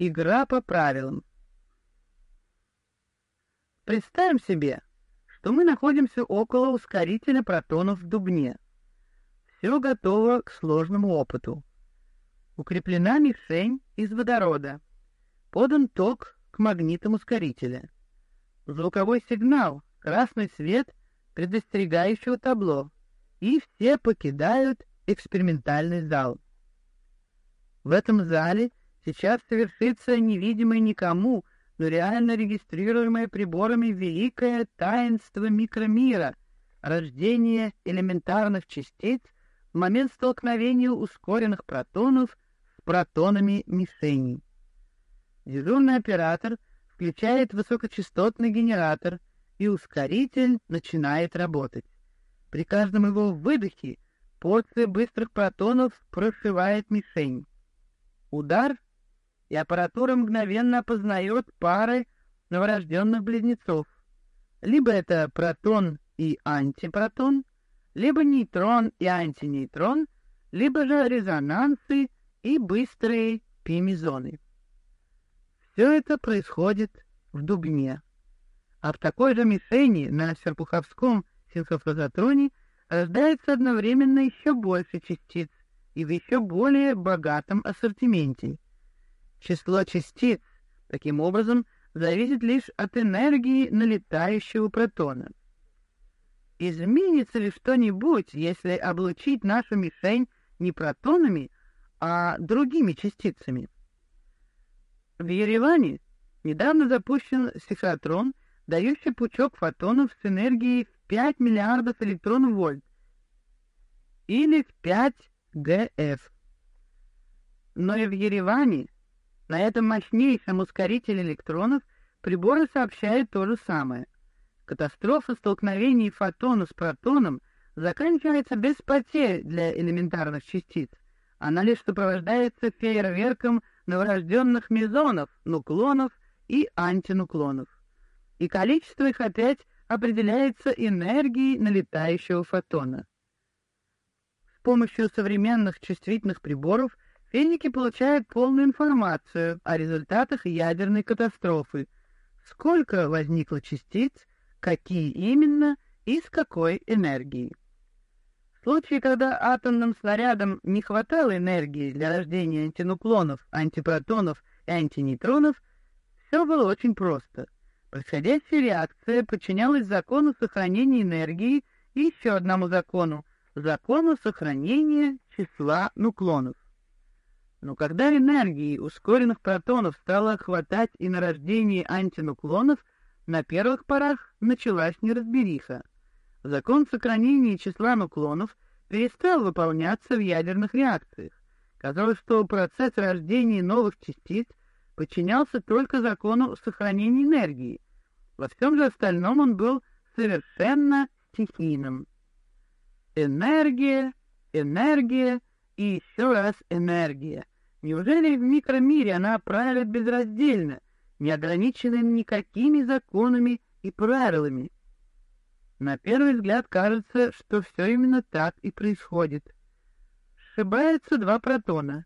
Игра по правилам. Представим себе, что мы находимся около ускорителя протонов в Дубне. Все готово к сложному опыту. Укреплена мишень из водорода. Подан ток к магнитам ускорителя. Звуковой сигнал, красный свет предостерегающего табло, и все покидают экспериментальный зал. В этом зале сейчас совершится невидимое никому, но реально регистрируемое приборами великое таинство микромира, рождение элементарных частиц в момент столкновения ускоренных протонов с протонами мишеней. Дежурный оператор включает высокочастотный генератор, и ускоритель начинает работать. При каждом его выдохе порция быстрых протонов прошивает мишень. Удар, и аппаратура мгновенно опознает пары новорожденных близнецов. Либо это протон и антипротон, либо нейтрон и антинейтрон, либо же резонансы и быстрые пимизоны. Все это происходит в Дубне. А в такой же мишени на Серпуховском синхрофазотроне рождается одновременно еще больше частиц, и в еще более богатом ассортименте. Число частиц, таким образом, зависит лишь от энергии налетающего протона. Изменится ли что-нибудь, если облучить нашу мишень не протонами, а другими частицами? В Ереване недавно запущен сихотрон, дающий пучок фотонов с энергией в 5 миллиардов электрон-вольт или в 5 ГФ. Но и в Ереване, на этом мощнейшем ускорителе электронов, приборы сообщают то же самое. Катастрофа столкновений фотона с протоном заканчивается без потерь для элементарных частиц. Она лишь сопровождается фейерверком новорожденных мезонов, нуклонов и антинуклонов. И количество их опять определяется энергией налетающего фотона помощью современных чувствительных приборов физики получают полную информацию о результатах ядерной катастрофы, сколько возникло частиц, какие именно и с какой энергией. В случае, когда атомным снарядам не хватало энергии для рождения антинуклонов, антипротонов и антинейтронов, все было очень просто. Происходящая реакция подчинялась закону сохранения энергии и еще одному закону закону сохранения числа нуклонов. Но когда энергии ускоренных протонов стало хватать и на рождение антинуклонов, на первых порах началась неразбериха. Закон сохранения числа нуклонов перестал выполняться в ядерных реакциях. Казалось, что процесс рождения новых частиц подчинялся только закону сохранения энергии. Во всем же остальном он был совершенно стихийным. Энергия, энергия и еще раз энергия. Неужели в микромире она правит безраздельно, не ограничена никакими законами и правилами? На первый взгляд кажется, что все именно так и происходит. Сшибаются два протона.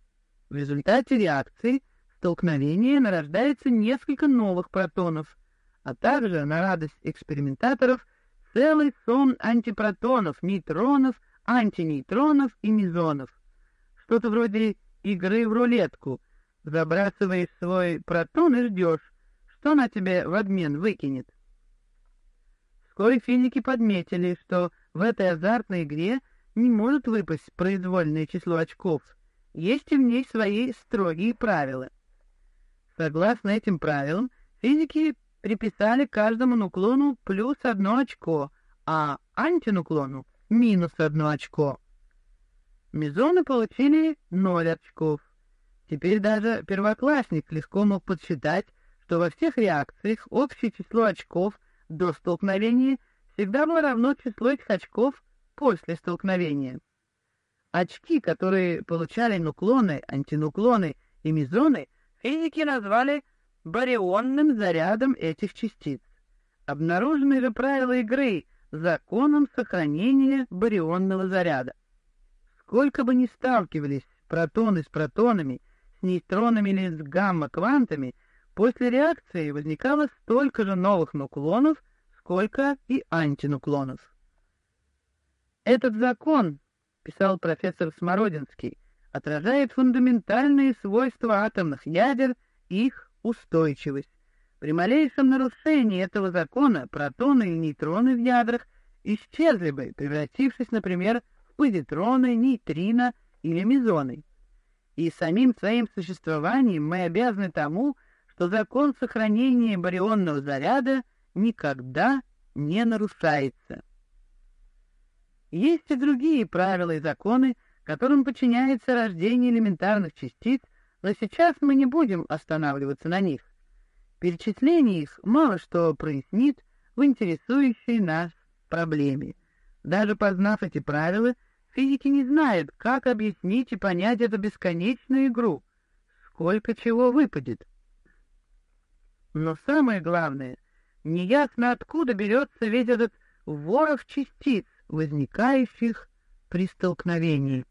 В результате реакции столкновения нарождается несколько новых протонов, а также, на радость экспериментаторов, целый сон антипротонов, нейтронов, антинейтронов и мезонов. Что-то вроде игры в рулетку. Забрасываешь свой протон и ждешь, что она тебе в обмен выкинет. Вскоре физики подметили, что в этой азартной игре не может выпасть произвольное число очков. Есть и в ней свои строгие правила. Согласно этим правилам, физики приписали каждому нуклону плюс одно очко, а антинуклону минус одно очко. Мезоны получили ноль очков. Теперь даже первоклассник легко мог подсчитать, что во всех реакциях общее число очков до столкновения всегда было равно числу этих очков после столкновения. Очки, которые получали нуклоны, антинуклоны и мезоны, физики назвали барионным зарядом этих частиц. Обнаружены же правила игры законом сохранения барионного заряда. Сколько бы ни сталкивались протоны с протонами, с нейтронами или с гамма-квантами, после реакции возникало столько же новых нуклонов, сколько и антинуклонов. Этот закон, писал профессор Смородинский, отражает фундаментальные свойства атомных ядер и их устойчивость. При малейшем нарушении этого закона протоны и нейтроны в ядрах исчезли бы, превратившись, например, в позитроны, нейтрино или мезоны. И самим своим существованием мы обязаны тому, что закон сохранения барионного заряда никогда не нарушается. Есть и другие правила и законы, которым подчиняется рождение элементарных частиц, но сейчас мы не будем останавливаться на них. Перечисление их мало что прояснит в интересующей нас проблеме. Даже познав эти правила, физики не знают, как объяснить и понять эту бесконечную игру. Сколько чего выпадет. Но самое главное, неясно откуда берется весь этот ворох частиц, возникающих при столкновении.